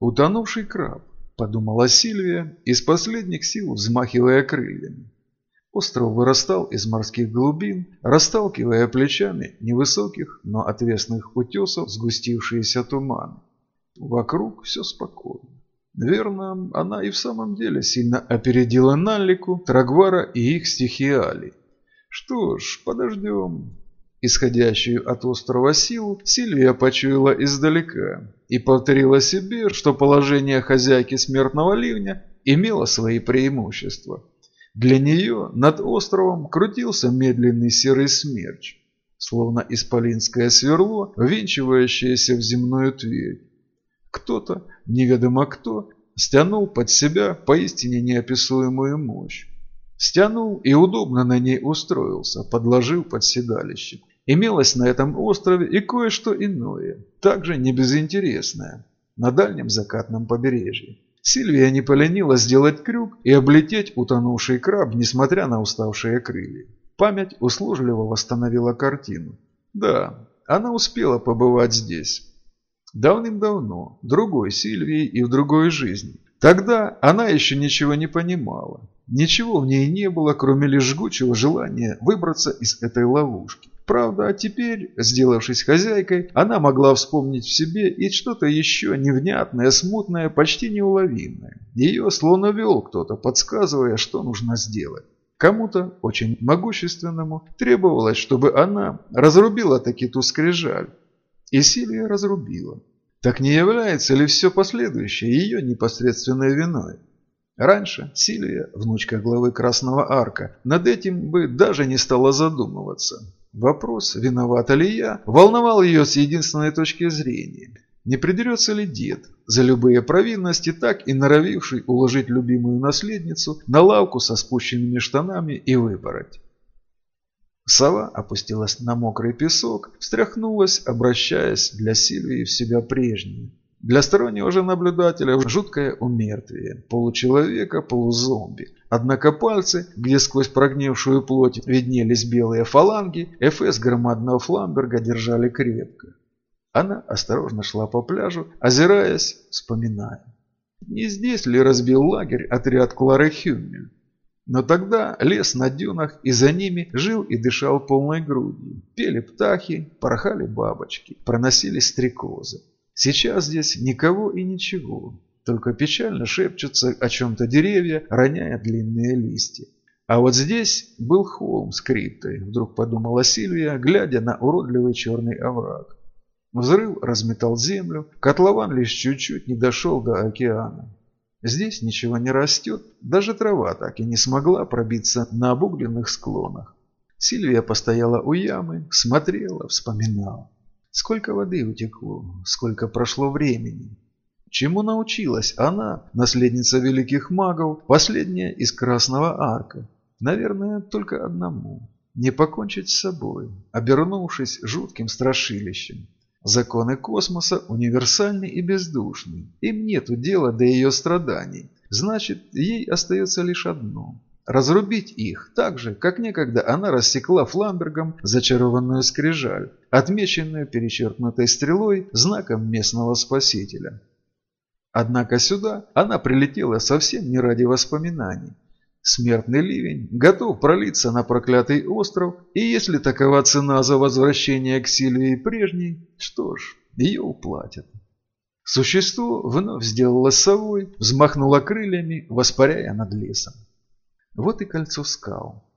«Утонувший краб», – подумала Сильвия, из последних сил взмахивая крыльями. Остров вырастал из морских глубин, расталкивая плечами невысоких, но отвесных утесов сгустившиеся туманы. Вокруг все спокойно. Верно, она и в самом деле сильно опередила Наллику, Трагвара и их стихиалий. Что ж, подождем. Исходящую от острова силу Сильвия почуяла издалека и повторила себе, что положение хозяйки смертного ливня имело свои преимущества. Для нее над островом крутился медленный серый смерч, словно исполинское сверло, ввинчивающееся в земную твердь. Кто-то, неведомо кто, стянул под себя поистине неописуемую мощь. Стянул и удобно на ней устроился, подложив под седалище. Имелось на этом острове и кое-что иное, также небезынтересное, на дальнем закатном побережье. Сильвия не поленилась сделать крюк и облететь утонувший краб, несмотря на уставшие крылья. Память услужливо восстановила картину. Да, она успела побывать здесь. Давным-давно, другой Сильвии и в другой жизни. Тогда она еще ничего не понимала. Ничего в ней не было, кроме лишь жгучего желания выбраться из этой ловушки. Правда, а теперь, сделавшись хозяйкой, она могла вспомнить в себе и что-то еще невнятное, смутное, почти неуловимое. Ее словно вел кто-то, подсказывая, что нужно сделать. Кому-то, очень могущественному, требовалось, чтобы она разрубила таки ту скрижаль, и Сильвия разрубила. Так не является ли все последующее ее непосредственной виной? Раньше Сильвия, внучка главы Красного Арка, над этим бы даже не стала задумываться. Вопрос, виновата ли я, волновал ее с единственной точки зрения. Не придерется ли дед за любые провинности, так и норовивший уложить любимую наследницу на лавку со спущенными штанами и выпороть? Сова опустилась на мокрый песок, встряхнулась, обращаясь для Сильвии в себя прежней. Для стороннего же наблюдателя жуткое умертвие, получеловека, полузомби. Однако пальцы, где сквозь прогнившую плоть виднелись белые фаланги, ФС громадного фламберга держали крепко. Она осторожно шла по пляжу, озираясь, вспоминая. Не здесь ли разбил лагерь отряд Клары Хюммель? Но тогда лес на дюнах, и за ними жил и дышал полной грудью. Пели птахи, порхали бабочки, проносились стрекозы. Сейчас здесь никого и ничего, только печально шепчутся о чем-то деревья, роняя длинные листья. А вот здесь был холм с криптой, вдруг подумала Сильвия, глядя на уродливый черный овраг. Взрыв разметал землю, котлован лишь чуть-чуть не дошел до океана. Здесь ничего не растет, даже трава так и не смогла пробиться на обугленных склонах. Сильвия постояла у ямы, смотрела, вспоминала. Сколько воды утекло, сколько прошло времени. Чему научилась она, наследница великих магов, последняя из Красного Арка? Наверное, только одному. Не покончить с собой, обернувшись жутким страшилищем. Законы космоса универсальны и бездушны. Им нету дела до ее страданий. Значит, ей остается лишь одно – разрубить их так же, как некогда она рассекла фламбергом зачарованную скрижаль, отмеченную перечеркнутой стрелой знаком местного спасителя. Однако сюда она прилетела совсем не ради воспоминаний. Смертный ливень готов пролиться на проклятый остров, и если такова цена за возвращение к Сильвии прежней, что ж, ее уплатят. Существо вновь сделало совой, взмахнуло крыльями, воспаряя над лесом. Вот и кольцо скал.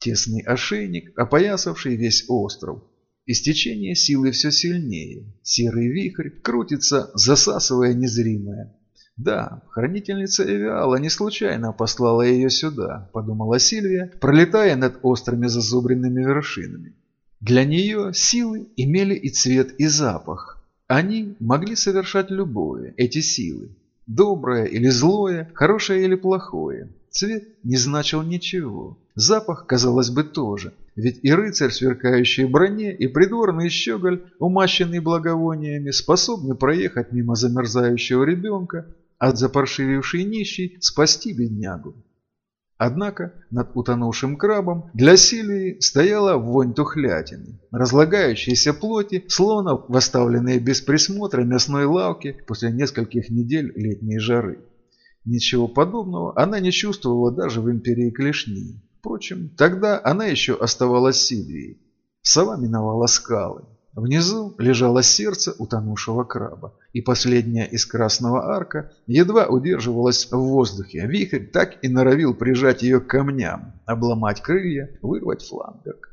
Тесный ошейник, опоясавший весь остров. Истечение силы все сильнее. Серый вихрь крутится, засасывая незримое. Да, хранительница Эвиала не случайно послала ее сюда, подумала Сильвия, пролетая над острыми зазубренными вершинами. Для нее силы имели и цвет, и запах. Они могли совершать любое, эти силы. Доброе или злое, хорошее или плохое. Цвет не значил ничего. Запах, казалось бы, тоже. Ведь и рыцарь в сверкающей броне, и придворный щеголь, умащенный благовониями, способны проехать мимо замерзающего ребенка, а запаршививший нищий спасти беднягу. Однако над утонувшим крабом для Сильвии стояла вонь тухлятины, разлагающейся плоти, словно в оставленные без присмотра мясной лавки после нескольких недель летней жары. Ничего подобного она не чувствовала даже в империи клешни. Впрочем, тогда она еще оставалась Сильвией. Сова миновала скалы, Внизу лежало сердце утонувшего краба, и последняя из красного арка едва удерживалась в воздухе. Вихрь так и норовил прижать ее к камням, обломать крылья, вырвать фламберг.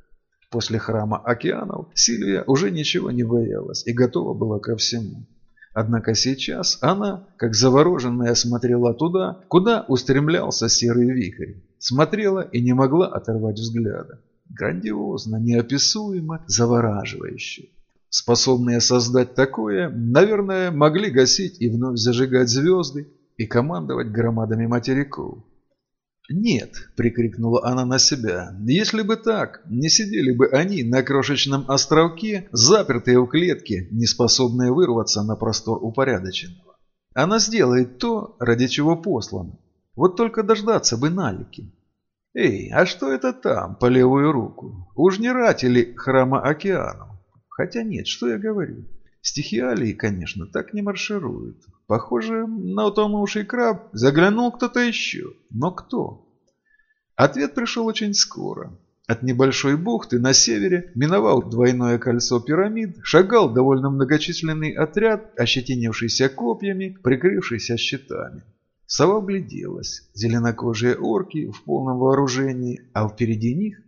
После храма океанов Сильвия уже ничего не боялась и готова была ко всему. Однако сейчас она, как завороженная, смотрела туда, куда устремлялся серый вихрь. Смотрела и не могла оторвать взгляда. Грандиозно, неописуемо, завораживающе. Способные создать такое, наверное, могли гасить и вновь зажигать звезды и командовать громадами материков. «Нет!» – прикрикнула она на себя. «Если бы так, не сидели бы они на крошечном островке, запертые в клетке, не способные вырваться на простор упорядоченного. Она сделает то, ради чего послана. Вот только дождаться бы налики. Эй, а что это там, по левую руку? Уж не ратили храма океанов? Хотя нет, что я говорю. Стихиалии, конечно, так не маршируют. Похоже, на утонувший краб заглянул кто-то еще. Но кто? Ответ пришел очень скоро. От небольшой бухты на севере миновал двойное кольцо пирамид, шагал довольно многочисленный отряд, ощетинившийся копьями, прикрывшийся щитами. Сова гляделась, зеленокожие орки в полном вооружении, а впереди них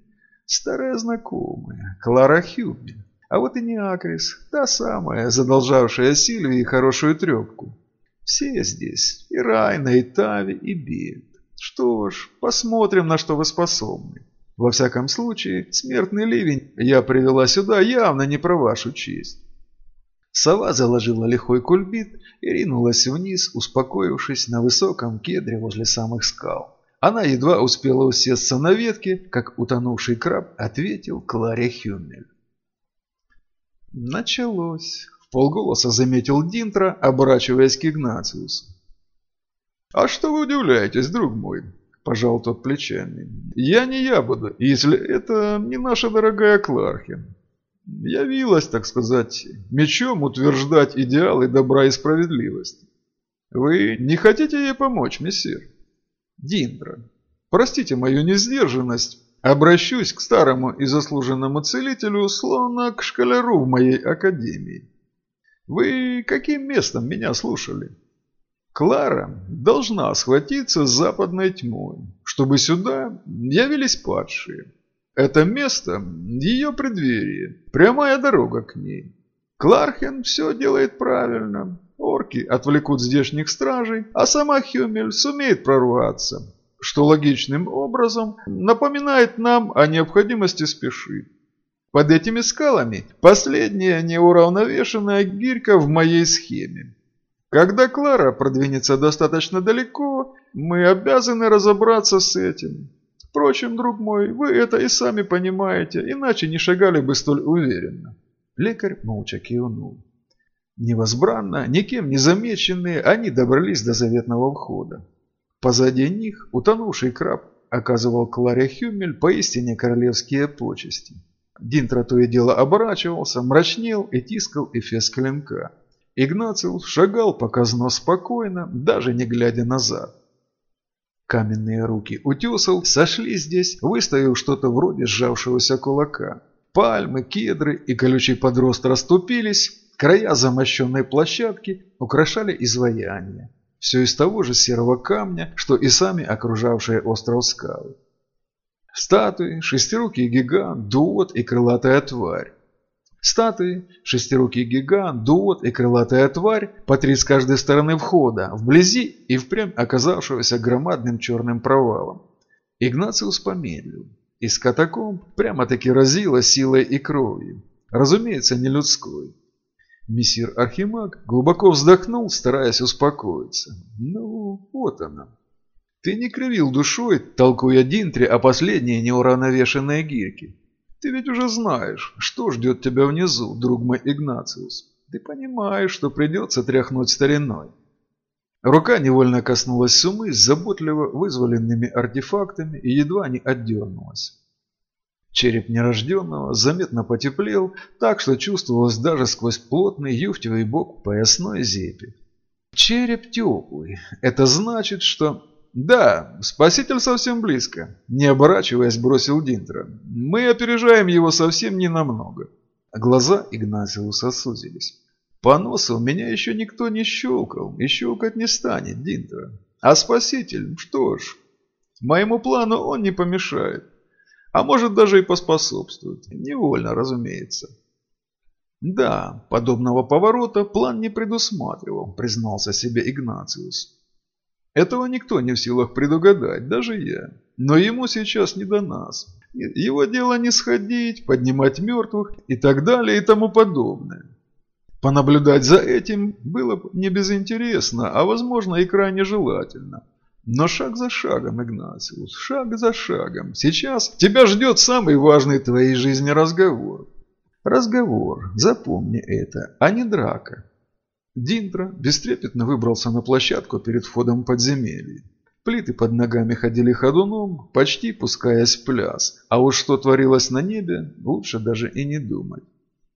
старая знакомая, Клара Хюбель. А вот и не Акрис, та самая, задолжавшая Сильвии хорошую трепку. Все здесь, и Райна, и Тави, и Бельт. Что ж, посмотрим, на что вы способны. Во всяком случае, смертный ливень я привела сюда явно не про вашу честь. Сова заложила лихой кульбит и ринулась вниз, успокоившись на высоком кедре возле самых скал. Она едва успела усесться на ветке, как утонувший краб ответил Кларе Хюмель. Началось. В полголоса заметил Динтра, оборачиваясь к Игнациусу. «А что вы удивляетесь, друг мой?» – пожал тот плечами. «Я не я буду, если это не наша дорогая Клархин. Явилась, так сказать, мечом утверждать идеалы добра и справедливости. Вы не хотите ей помочь, мессир?» «Диндра, простите мою несдержанность, Обращусь к старому и заслуженному целителю, словно к школяру в моей академии. Вы каким местом меня слушали? Клара должна схватиться с западной тьмой, чтобы сюда явились падшие. Это место – ее преддверие, прямая дорога к ней. Клархен все делает правильно. Орки отвлекут здешних стражей, а сама Хюмель сумеет прорваться что логичным образом напоминает нам о необходимости спешить. Под этими скалами последняя неуравновешенная гирька в моей схеме. Когда Клара продвинется достаточно далеко, мы обязаны разобраться с этим. Впрочем, друг мой, вы это и сами понимаете, иначе не шагали бы столь уверенно. Лекарь молча кивнул. Невозбранно, никем не замеченные, они добрались до заветного входа. Позади них утонувший краб оказывал Кларе Хюмель поистине королевские почести. Динтра то и дело оборачивался, мрачнел и тискал эфес клинка. Игнациус шагал показно спокойно, даже не глядя назад. Каменные руки утесов сошли здесь, выставив что-то вроде сжавшегося кулака. Пальмы, кедры и колючий подрост расступились, края замощенной площадки украшали изваяния. Все из того же серого камня, что и сами окружавшие остров скалы. Статуи, шестирукий гигант, дуот и крылатая тварь. Статуи, шестирукий гигант, дуот и крылатая тварь по три с каждой стороны входа, вблизи и впрямь оказавшегося громадным черным провалом. Игнациус помедлил. Из катакомб прямо-таки разило силой и кровью. Разумеется, не людской. Мессир Архимаг глубоко вздохнул, стараясь успокоиться. Ну, вот она. Ты не кривил душой, толкуя Динтре о последней неуравновешенной гирке. Ты ведь уже знаешь, что ждет тебя внизу, друг мой Игнациус. Ты понимаешь, что придется тряхнуть стариной. Рука невольно коснулась сумы с заботливо вызволенными артефактами и едва не отдернулась. Череп нерожденного заметно потеплел, так что чувствовалось даже сквозь плотный юфтевый бок поясной зепи. Череп теплый. Это значит, что... Да, спаситель совсем близко. Не оборачиваясь, бросил Динтра. Мы опережаем его совсем ненамного. Глаза Игнатиуса сузились. По носу меня еще никто не щелкал, и щелкать не станет, Динтра. А спаситель, что ж, моему плану он не помешает. А может даже и поспособствует. Невольно, разумеется. Да, подобного поворота план не предусматривал, признался себе Игнациус. Этого никто не в силах предугадать, даже я. Но ему сейчас не до нас. Его дело не сходить, поднимать мертвых и так далее и тому подобное. Понаблюдать за этим было бы не безинтересно, а возможно и крайне желательно. Но шаг за шагом, Игнациус, шаг за шагом. Сейчас тебя ждет самый важный в твоей жизни разговор. Разговор, запомни это, а не драка. Динтро бестрепетно выбрался на площадку перед входом в подземелье. Плиты под ногами ходили ходуном, почти пускаясь в пляс, а уж что творилось на небе, лучше даже и не думать.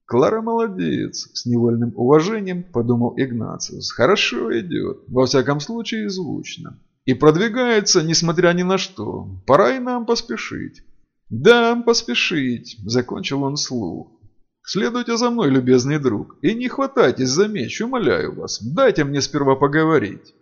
«Клара молодец!» – с невольным уважением подумал Игнациус. «Хорошо идет, во всяком случае звучно. И продвигается, несмотря ни на что. Пора и нам поспешить». «Да, поспешить», – закончил он слух. «Следуйте за мной, любезный друг, и не хватайтесь за меч, умоляю вас. Дайте мне сперва поговорить».